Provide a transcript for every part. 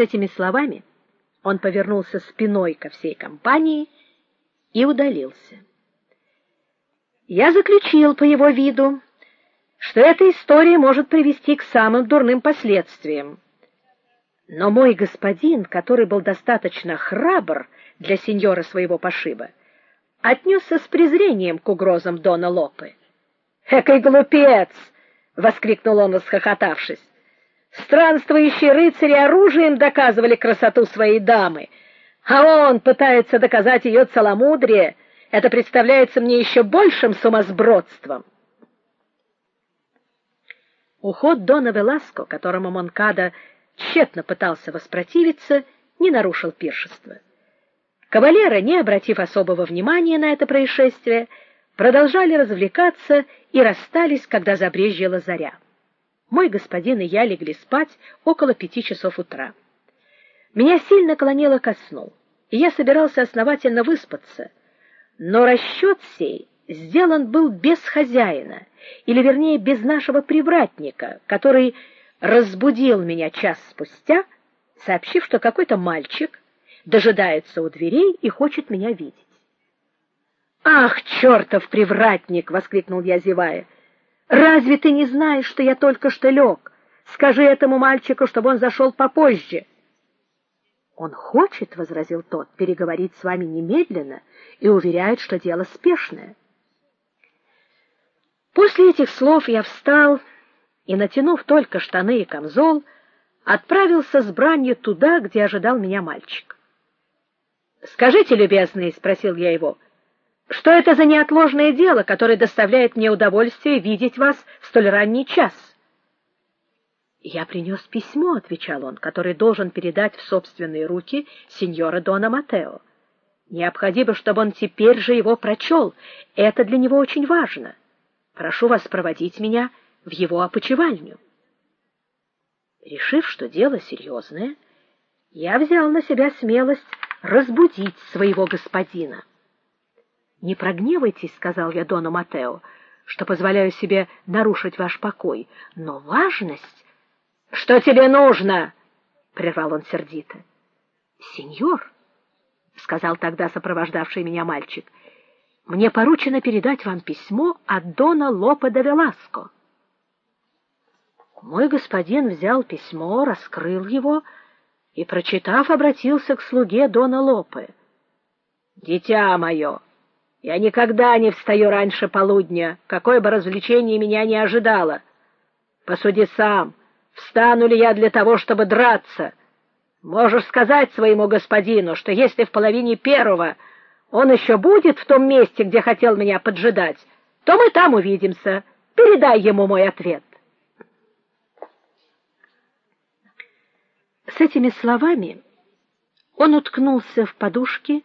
этими словами он повернулся спиной ко всей компании и удалился. Я заключил по его виду, что эта история может привести к самым дурным последствиям. Но мой господин, который был достаточно храбр для сеньора своего пошиба, отнесся с презрением к угрозам дона Лопы. "Экой глупец!" воскликнул он, расхохотавшись. "Странствующие рыцари оружием доказывали красоту своей дамы, а он пытается доказать ее целомудрие. Это представляется мне еще большим сумасбродством". Уход дона Веласко, которому Монкада тщетно пытался воспротивиться, не нарушил пиршества. Кавалеры, не обратив особого внимания на это происшествие, продолжали развлекаться и расстались, когда забрезжила заря. Мой господин и я легли спать около пяти часов утра. Меня сильно клонило ко сну, и я собирался основательно выспаться, но расчет сей сделан был без хозяина, или вернее без нашего привратника, который разбудил меня час спустя, сообщив, что какой-то мальчик дожидается у дверей и хочет меня видеть. Ах, чертов привратник, воскликнул я, зевая. Разве ты не знаешь, что я только что лег? Скажи этому мальчику, чтобы он зашел попозже. Он хочет, возразил тот, переговорить с вами немедленно и уверяет, что дело спешное. После этих слов я встал и, натянув только штаны и камзол, отправился с бранью туда, где ожидал меня мальчик. "Скажите, любезный", спросил я его. "Что это за неотложное дело, которое доставляет мне удовольствие видеть вас в столь ранний час?" "Я принес письмо", отвечал он, "которое должен передать в собственные руки сеньора Дона Матео. Необходимо, чтобы он теперь же его прочел. Это для него очень важно. Прошу вас проводить меня в его опочивальню. Решив, что дело серьезное, я взял на себя смелость разбудить своего господина. Не прогневайтесь, сказал я дону Матео, что позволяю себе нарушить ваш покой, но важность, что тебе нужно, прервал он сердито. Сеньор, сказал тогда сопровождавший меня мальчик. Мне поручено передать вам письмо от дона Лопе де Веласко. Мой господин взял письмо, раскрыл его и, прочитав, обратился к слуге дона Лопе. Дитя мое, я никогда не встаю раньше полудня, какое бы развлечение меня не ожидало. Посуди сам, встану ли я для того, чтобы драться? Можешь сказать своему господину, что если в половине первого он еще будет в том месте, где хотел меня поджидать, то мы там увидимся. Передай ему мой ответ. С этими словами он уткнулся в подушки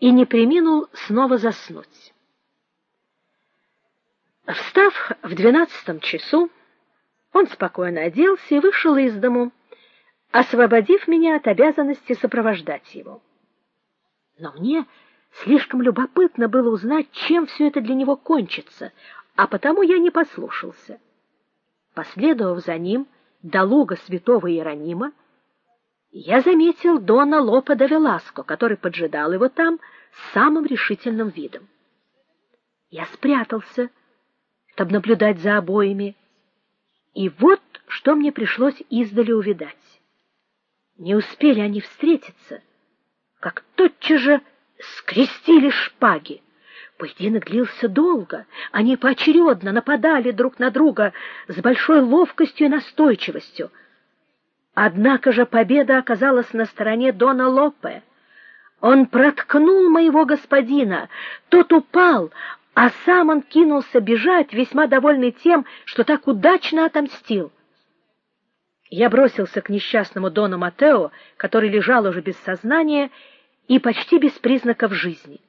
и не преминул снова заснуть. Встав в двенадцатом часу, он спокойно оделся и вышел из дому, освободив меня от обязанности сопровождать его. Но мне слишком любопытно было узнать, чем все это для него кончится, а потому я не послушался. Последовав за ним до луга святого Иеронима, я заметил дона Лопе де Веласко, который поджидал его там с самым решительным видом. Я спрятался, чтобы наблюдать за обоими, и вот что мне пришлось издали увидать. Не успели они встретиться, как тотчас же скрестили шпаги. Поединок длился долго, они поочередно нападали друг на друга с большой ловкостью и настойчивостью. Однако же победа оказалась на стороне дона Лопе. Он проткнул моего господина, тот упал, а сам он кинулся бежать, весьма довольный тем, что так удачно отомстил. Я бросился к несчастному дону Матео, который лежал уже без сознания и почти без признаков жизни.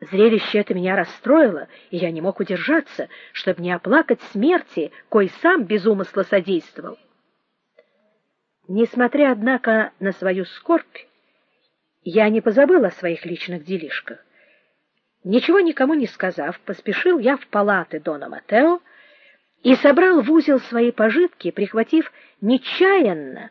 Зрелище это меня расстроило, и я не мог удержаться, чтобы не оплакать смерти, кой сам без умысла содействовал. Несмотря однако на свою скорбь, я не позабыл о своих личных делишках. Ничего никому не сказав, поспешил я в палаты дона Матео и собрал в узел свои пожитки, прихватив нечаянно